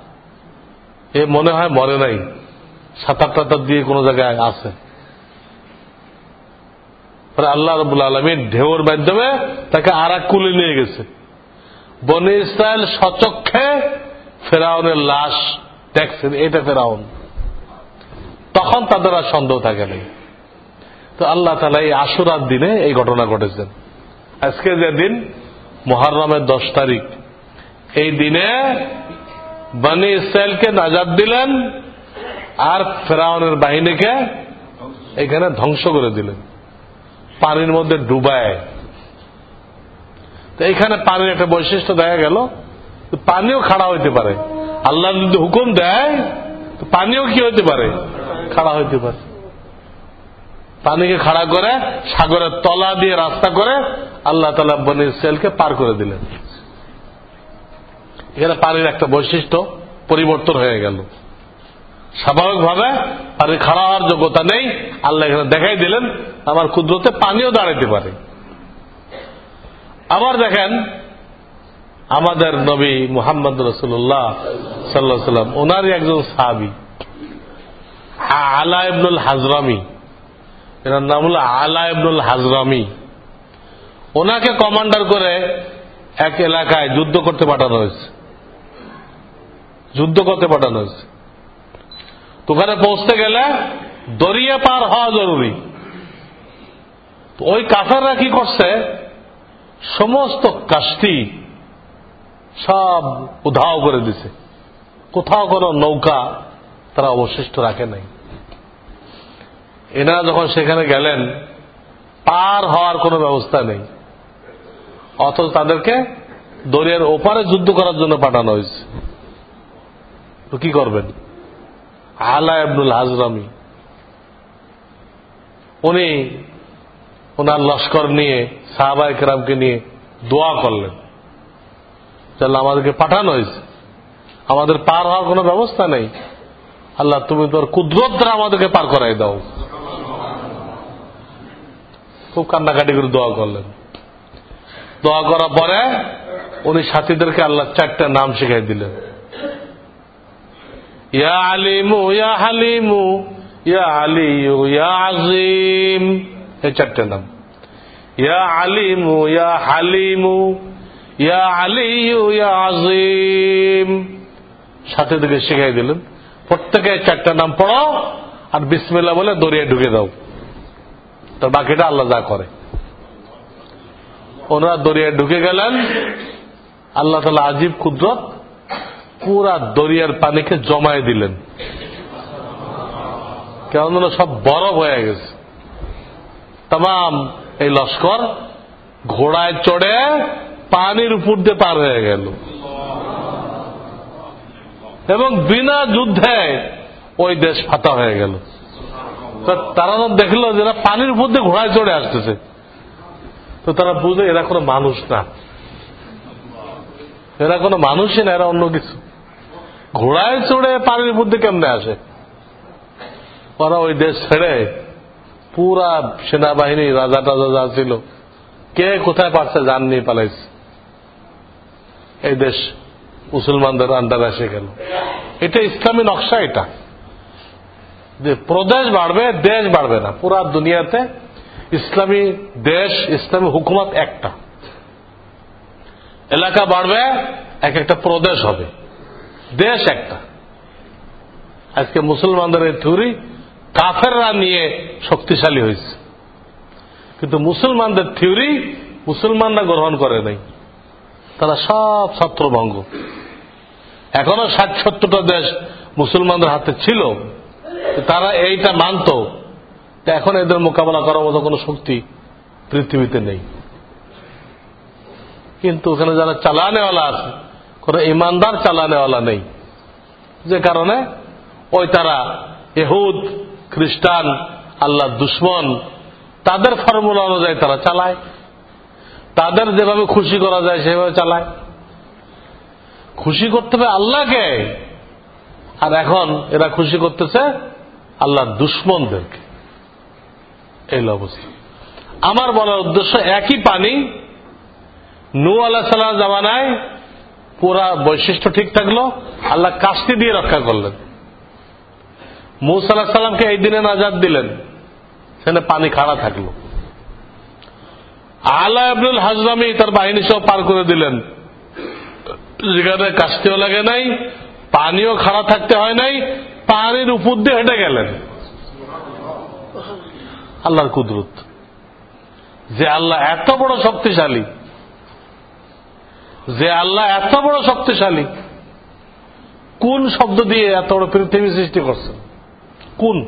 এ মনে হয় মরে নাই। সাঁতার টাতার দিয়ে কোন জায়গায় আছে। আল্লাহ রবুল আলমীর ঢেউর মাধ্যমে তাকে আর কুলে নিয়ে গেছে। বনে ইসরায়েল সচক্ষে ফেরাউনের লাশ দেখছেন, এটা ফেরাউন। তখন তাদের আর সন্দেহ থাকে নেই। তো আল্লাহ তালা এই আশুরার দিনে এই ঘটনা ঘটেছেন আজকে যে দিন মহারমের দশ তারিখ, এই দিনে বানি ইসরায়েলকে নাজাদ দিলেন আর ফেরাউনের বাহিনীকে এখানে ধ্বংস করে দিলেন। পানির মধ্যে ডুবায়। তো এখানে পানির একটা বৈশিষ্ট্য দেখা গেল পানিও খাড়া হইতে পারে। আল্লাহ যদি হুকুম দেয় পানিও কি হইতে পারে? খাড়া হইতে পারে। পানিকে খাড়া করে, সাগরের তলা দিয়ে রাস্তা করে আল্লাহ তালা বনি সেলকে পার করে দিলেন। এখানে পানির একটা বৈশিষ্ট্য পরিবর্তন হয়ে গেল। স্বাভাবিকভাবে পানি খাড়া হওয়ার যোগ্যতা নেই। আল্লাহ এখানে দেখাই দিলেন, আমার ক্ষুদ্রতে পানিও দাঁড়াইতে পারে। আবার দেখেন, আমাদের নবী মুহাম্মদ রসুল্লাহ সাল্লাহ সাল্লাম ওনারই একজন সাহাবি আলা ইবনুল হাজরামি। এনার নাম হল আলা ইবনুল হাজরামি। ওনাকে কমান্ডার করে এক এলাকায় যুদ্ধ করতে পাঠানো হয়েছে। যুদ্ধ করতে পাঠানো হয়েছে। ওখানে পৌঁছতে গেলে দরিয়া পার হওয়া জরুরি। ওই কাফেররা কি করছে? সমস্ত কাস্তি সব উধাও করে দিছে। কোথাও কোন নৌকা তারা অবশিষ্ট রাখে নাই। এনারা যখন সেখানে গেলেন, পার হওয়ার কোন ব্যবস্থা নেই। অথচ তাদেরকে দরিয়ার ওপারে যুদ্ধ করার জন্য পাঠানো হয়েছে। তো কি করবেন? আলা আব্দুল হাজরামি। উনি ওনার লস্কর নিয়ে সাহাবা একরামকে নিয়ে দোয়া করলেন। আল্লাহ আমাদেরকে পাঠানো হয়েছে। আমাদের পার হওয়ার কোন ব্যবস্থা নেই। আল্লাহ তুমি তোর কুদরত আমাদেরকে পার করাই দাও। খুব কান্নাকাটি করে দোয়া করলেন। দোয়া করার পরে উনি সাথীদেরকে আল্লাহ চারটা নাম শিখাই দিলেন। ইয়া আলিমু, ইয়া হালিমু, ইয়া আলিউ ইয়া আজিম এই চারটে নাম। ইয়া আলিমু, ইয়া হালিমু, ইয়া আলিউ ইয়া আজিম সাথীদেরকে শিখাই দিলেন। প্রত্যেকে চারটা নাম পড়ো আর বিসমিল্লা বলে দরিয়া ঢুকে দাও। তো বাকিটা আল্লাহ যা করে। ওনারা দরিয়ায় ঢুকে গেলেন। আল্লাহ তালা আজিব কুদরত পুরা দরিয়ার পানিকে জমায় দিলেন। কেমন সব বরফ হয়ে গেছে। তাম এই লস্কর ঘোড়ায় চড়ে পানির উপর দিয়ে পার হয়ে গেল। এবং বিনা যুদ্ধে ওই দেশ ফাতা হয়ে গেল। তারা দেখল যে এরা পানির উপর দিয়ে ঘোড়ায় চড়ে আসতেছে। তো তারা বুঝে এরা কোনো মানুষ না। এরা কোনো মানুষই না, এরা অন্য কিছু। ঘোড়ায় চড়ে পানির মধ্যে কেমনে আসে? ওরা ওই দেশ ছেড়ে পুরা সেনাবাহিনী, রাজা টাজা যা ছিল, কে কোথায় পারছে জান নিয়ে পালাইছে। এই দেশ মুসলমানদের আন্ডার এসে গেল এটা ইসলামী নকশা এটা। যে প্রদেশ বাড়বে, দেশ বাড়বে না। পুরা দুনিয়াতে ইসলামী দেশ, ইসলামী হুকুমত একটা। এলাকা বাড়বে, এক একটা প্রদেশ হবে। দেশ একটা। আজকে মুসলমানদের এই থিওরি কাফেররা নিয়ে শক্তিশালী হয়েছে। কিন্তু মুসলমানদের থিওরি মুসলমানরা গ্রহণ করে নাই। তারা সব ছত্রভঙ্গ। এখনও ষাট সত্তরটা দেশ মুসলমানদের হাতে ছিল। তারা এইটা মানত। এখন এদের মোকাবেলা করার মতো কোনো শক্তি পৃথিবীতে নেই। কিন্তু ওখানে যারা চালানেওয়ালা আছে, কোন ইমানদার চালানেওয়ালা নেই। যে কারণে ওই তারা এহুদ খ্রিস্টান আল্লাহ দুশ্মন, তাদের ফর্মুলা অনুযায়ী তারা চালায়। তাদের যেভাবে খুশি করা যায়, সেভাবে চালায়। খুশি করতে হবে আল্লাহকে। আর এখন এরা খুশি করতেছে আল্লাহ দুশ্মনদেরকে। এই অবস্থা। আমার বলার উদ্দেশ্য, একই পানি নু আল্লাহ সাল্লাহ জামানায় পুরা বৈশিষ্ট্য ঠিক থাকল, আল্লাহ কাস্তি দিয়ে রক্ষা করলেন। মুসাল্লাহ সাল্লামকে এই দিনে নাজাদ দিলেন, সেখানে পানি খাড়া থাকল। আলা আব্দুল হাজরামি তার বাহিনী সহ পার করে দিলেন। যেখানে কাস্তিও লাগে নাই পানিও খাড়া থাকতে হয় নাই, পানির উপর দিয়ে হেঁটে গেলেন। আল্লাহর কুদরত। যে আল্লাহ এত বড় শক্তিশালী, যে আল্লাহ এত বড় শক্তিশালী, কোন শব্দ দিয়ে এত বড় পৃথিবী সৃষ্টি করছেন কোন?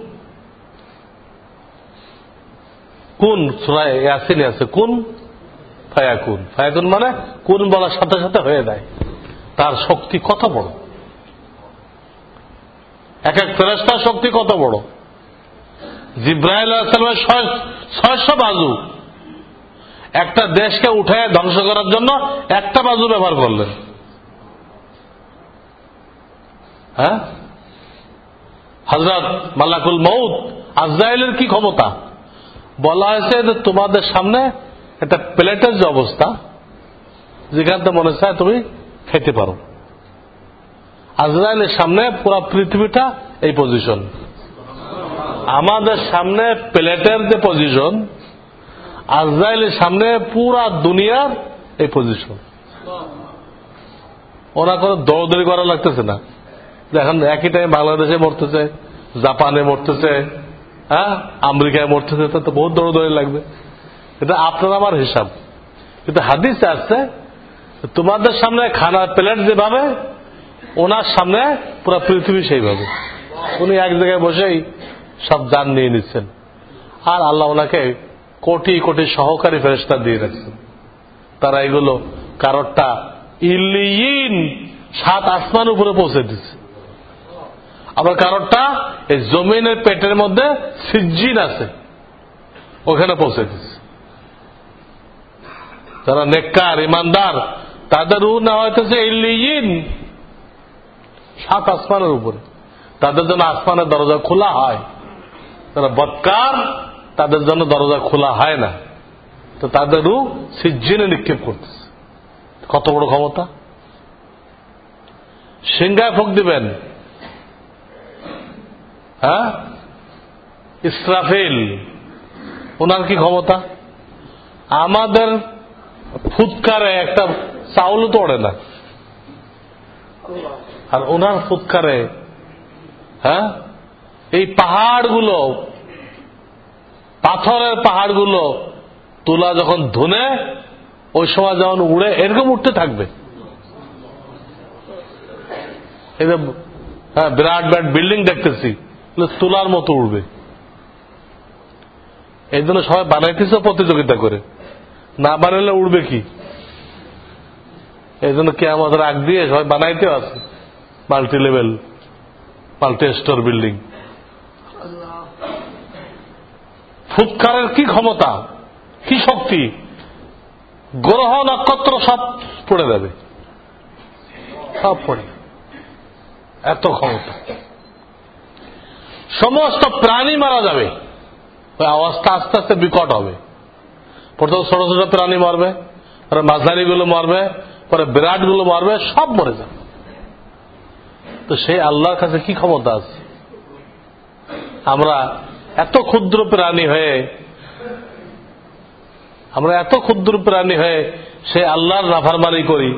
কোন? আসিনি আছে, কোন? ফায়াকুন। ফায়াকুন মানে কোন বলার সাথে সাথে হয়ে যায়। তার শক্তি কত বড়? এক এক ফেরস্তার শক্তি কত বড়? জিব্রাহিল ছয়শো বাজু। একটা দেশকে উঠে ধ্বংস করার জন্য একটা বাজু ব্যবহার করলেন। হ্যাঁ? হজরত মাল্লাকুল মৌত আজরায়েলের কি ক্ষমতা? বলা হয়েছে যে তোমাদের সামনে একটা প্লেটের যে অবস্থা, যেখান মনে চায় তুমি খেতে পারো। আজরাইলের সামনে পুরো পৃথিবীটা এই পজিশন আমাদের সামনে প্লেটের যে পজিশন আজরাইলের সামনে পুরা দুনিয়ার এই পজিশন ওরা কোনো দৌড়দৌড়ি করা লাগতেছে না। এখন একই টাইম বাংলাদেশে মরতেছে, জাপানে মরতেছে হ্যাঁ আমেরিকায় মরতেছে তা তো বহুত দৌড়দৌড়ি লাগবে। এটা আপনার আমার হিসাব। কিন্তু হাদিসে আসছে তোমাদের সামনে খানার প্লেট যেভাবে ওনার সামনে পুরো পৃথিবী সেইভাবে উনি এক জায়গায় বসেই সব যান নিয়ে নিচ্ছেন। আর আল্লাহ ওনাকে কোটি কোটি সহকারী ফেরেস্তা দিয়ে রাখছেন। তারা এগুলো কারোরটা ইলিন সাত আসমান উপরে পৌঁছে দিচ্ছে। আবার কারোরটা এই জমিনের পেটের মধ্যে সিজিন আছে, ওখানে পৌঁছে দিচ্ছে। যারা নেককার, ইমানদার, তাদের উ না হইতেছে ইলিন সাত আসমানের উপরে। তাদের জন্য আসমানের দরজা খোলা হয়। তারা বৎকার তাদের জন্য দরজা খোলা হয় না। তো তাদের রু সিজিনে নিক্ষেপ করতেছে। কত বড় ক্ষমতা? সিংহায় ফোক দিবেন। হ্যাঁ? ইসরাফিল, ওনার কি ক্ষমতা? আমাদের ফুৎকারে একটা চাউলও তোড়ে না। আর ওনার ফুৎকারে হ্যাঁ? এই পাহাড়গুলো, পাথরের পাহাড়গুলো, তুলা যখন ধুনে, ওই সময় যখন উড়ে, এরকম উঠতে থাকবে। হ্যাঁ বিরাট বিরাট বিল্ডিং দেখতেছি তুলার মতো উড়বে। এই জন্য সবাই বানাইতেছে প্রতিযোগিতা করে। না বানাইলে উড়বে কি? এই জন্য কে আমাদের আগ দিয়ে সবাই বানাইতে আছে। Level, multi storey building. ফুৎকারের কি ক্ষমতা, কি শক্তি? গ্রহ, নক্ষত্র সব পড়ে দেবে সব পড়ে। এত ক্ষমতা। সমস্ত প্রাণী মারা যাবে। ওই অবস্থা আস্তে আস্তে বিকট হবে। প্রথম ছোট ছোট প্রাণী মরবে, পরে মাঝারি গুলো মরবে, পরে বিরাটগুলো মরবে, সব মরে যাবে। তো সেই আল্লাহর কাছে কি ক্ষমতা আছে? আমরা এত ক্ষুদ্র প্রাণী হয়ে, আমরা এত ক্ষুদ্র প্রাণী হয়ে সে আল্লাহর নাফারমানি করি,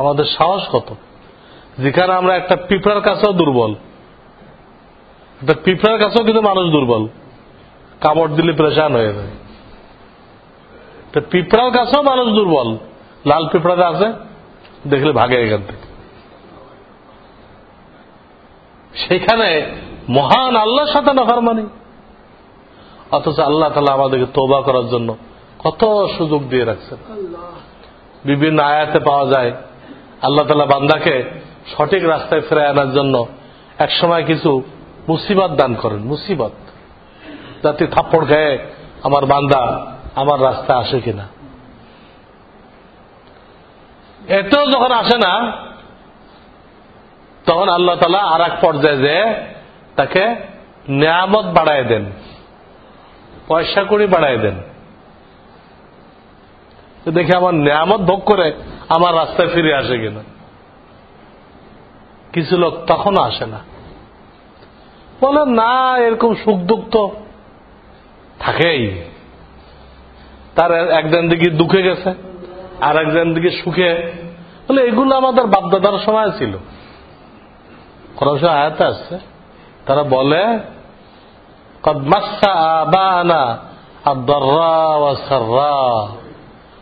আমাদের সাহস কত? যেখানে আমরা একটা পিঁপড়ার কাছেও দুর্বল, একটা পিঁপড়ার কাছেও কিন্তু মানুষ দুর্বল, কামড় দিলে প্রেশান হয়ে যায়। পিঁপড়ার কাছেও মানুষ দুর্বল, লাল পিঁপড়াটা আছে, দেখলে ভাগে এখান থেকে। সেখানে মহান আল্লাহর সাথে নাফারমানি অথচ আল্লাহ তালা আমাদেরকে তোবা করার জন্য কত সুযোগ দিয়ে রাখছেন। বিভিন্ন আয়াতে পাওয়া যায়, আল্লাহ তালা বান্দাকে সঠিক রাস্তায় ফিরে আনার জন্য একসময় কিছু মুসিবত দান করেন, মুসিবত। যাতে থাপ্পড় খেয়ে আমার বান্দা আমার রাস্তায় আসে কিনা। এতেও যখন আসে না তখন আল্লাহ তালা আর এক পর্যায়ে যে তাকে নিয়ামত বাড়ায় দেন, পয়সা করি বাড়ায় দেন। দেখে আমার নিয়ামত ভোগ করে আমার রাস্তায় ফিরে আসে কিনা। কিছু লোক তখনও আসে না। বলে, না, এরকম সুখ দুঃখ তো থাকেই। তার একজন দিকে দুঃখে গেছে আর একজন দিকে সুখে। বলে, এগুলো আমাদের বাপদাদার সময় ছিল। কোরআন আয়াতে আসছে তারা বলে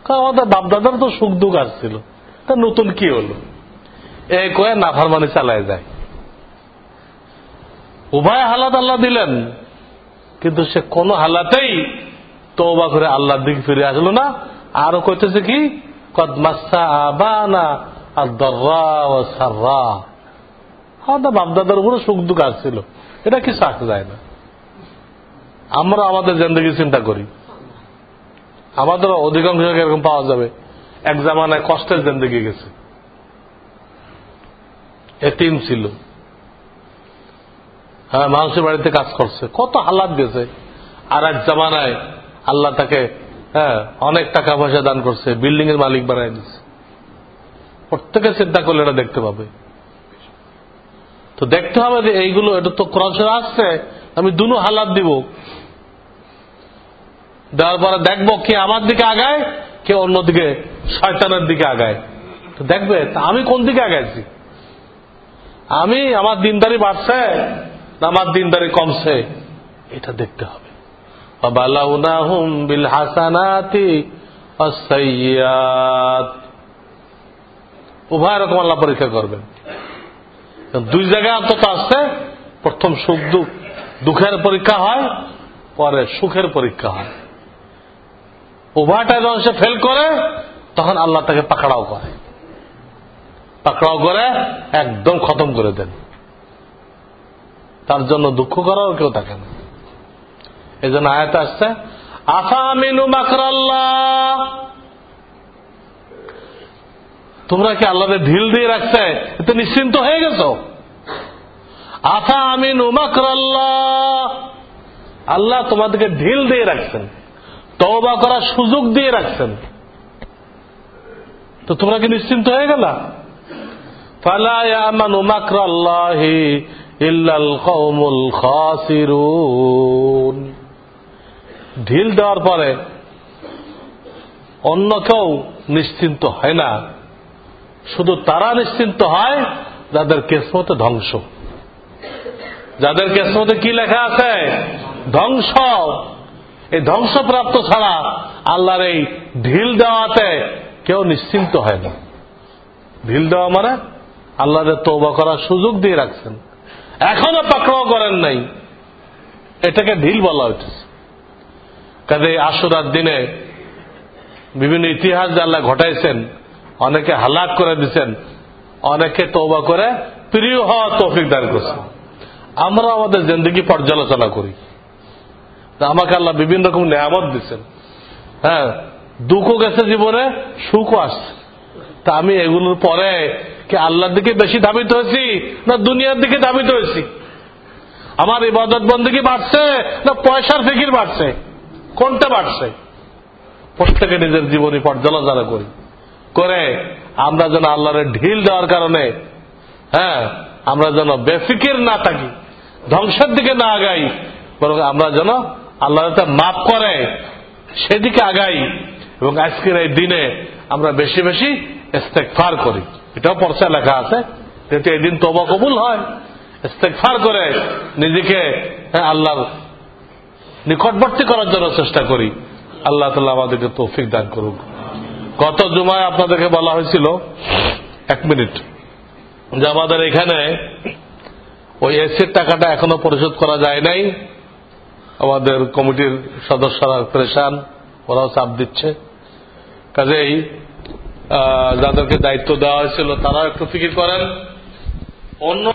আমাদের বাপদাদার তো সুখ দুঃখ আসছিল তা নতুন কি হলো? এই কয়ে নাফারমানি চালায় যায়। উভয় হালাত আল্লাহ দিলেন, কিন্তু সে কোন হালাতেই তৌবা করে আল্লাহর দিকে ফিরে আসলো না। আরও কইতেছে কি? কদমাসা আবানা আর দর্রা ও সাররা। আমাদের বাপদাদার উপরে সুখ দুঃখ আসছিল। এটা কিছু আসা যায় না? আমরা আমাদের জিন্দগি চিন্তা করি। আমাদের অধিকাংশ এরকম পাওয়া যাবে। এক জামানায় কষ্টের জিন্দগি গেছে। এতিম ছিল। হ্যাঁ মানুষের বাড়িতে কাজ করছে। কত হালাত গেছে। আর এক জামানায় আল্লাহ তাকে হ্যাঁ অনেক টাকা পয়সা দান করছে। বিল্ডিং এর মালিক বানায় দিচ্ছে। প্রত্যেকে চিন্তা করলে এটা দেখতে পাবে। তো দেখতে হবে যে এইগুলো, এটা তো কোরআন আসছে, আমি দুনো হালাত দিব। দেওয়ার পরে দেখব কে আমার দিকে আগায়, কে অন্যদিকে শয়তানের দিকে আগায়। তো দেখবে আমি কোন দিকে আগাইছি? আমি আমার দিনদারি বাড়ছে না আমার দিনদারি কমছে? এটা দেখতে হবে। বিল হাসানাতি উভয় রকম আল্লাহ পরীক্ষা করবেন। দুই জায়গায় অন্তত আসছে। প্রথম সুখ দুঃখ, দুঃখের পরীক্ষা হয়, পরে সুখের পরীক্ষা হয়। উভয়টা যখন সে ফেল করে, তখন আল্লাহ তাকে পাকড়াও করে। পাকড়াও করে, একদম খতম করে দেন। তার জন্য দুঃখ করার কেউ থাকে না। এই জন্য আয়াত আসছে আসামিনু মাকরাল্লাহ। তোমরা কি আল্লাহকে ঢিল দিয়ে রাখছে এতে নিশ্চিন্ত হয়ে গেছ? আফা আমিন আল্লাহ তোমাদেরকে ঢিল দিয়ে রাখছেন। তবা করার সুযোগ দিয়ে রাখছেন। তো তোমরা কি নিশ্চিন্ত হয়ে গেল? ঢিল দেওয়ার পরে অন্য কেউ নিশ্চিন্ত হয় না। শুধু তারা নিশ্চিন্ত হয় যাদের কেসমতে ধ্বংস। যাদের কেসমতে কি লেখা আছে? ধ্বংস। এই ধ্বংসপ্রাপ্ত ছাড়া আল্লাহর এই ঢিল দেওয়াতে কেউ নিশ্চিন্ত হয় না। ঢিল দেওয়া মানে আল্লাহদের তৌবা করার সুযোগ দিয়ে রাখছেন। এখনও পাকড়াও করেন নাই। এটাকে ঢিল বলা হইতেছে। কাজে আসুরার দিনে বিভিন্ন ইতিহাস আল্লাহ ঘটাইছেন অনেকে হালাক করে দিচ্ছেন অনেকে তৌবা করে প্রিয় হওয়া তৌফিক দান করছেন। আমরা আমাদের জিন্দগি পর্যালোচনা করি। আমাকে আল্লাহ বিভিন্ন রকম নিয়ামত দিচ্ছেন হ্যাঁ দুঃখও গেছে জীবনে, সুখও আসছে। তা আমি এগুলোর পরে কি আল্লাহর দিকে বেশি ধাবিত হয়েছি, না দুনিয়ার দিকে ধাবিত হয়েছি? আমার ইবাদত বন্দী বাড়ছে, না পয়সার ফিকির বাড়ছে? কোনটা বাড়ছে? প্রত্যেকে নিজের জীবনী পর্যালোচনা করি। করে আমরা যেন আল্লাহরের ঢিল দেওয়ার কারণে হ্যাঁ আমরা যেন বেফিকির না থাকি ধ্বংসের দিকে না আগাই বরং আমরা যেন আল্লাহ মাফ করে সেদিকে আগাই এবং আজকের এই দিনে আমরা বেশি বেশি ইস্তেকফার করি। এটাও পর্চা লেখা আছে। যেহেতু এই দিন তবা কবুল হয় ইস্তেকফার করে নিজেকে হ্যাঁ, আল্লাহর নিকটবর্তী করার জন্য চেষ্টা করি। আল্লাহ তাল্লাহ আমাদেরকে তৌফিক দান করুক। গত জুমায় আপনাদেরকে বলা হয়েছিল, এক মিনিট, যে আমাদের এখানে ওই এসির টাকাটা এখনও পরিশোধ করা যায় নাই। আমাদের কমিটির সদস্যরা প্রেশান, ওরাও চাপ দিচ্ছে। কাজেই যাদেরকে দায়িত্ব দেওয়া হয়েছিল তারাও একটু ফিকির করেন। অন্য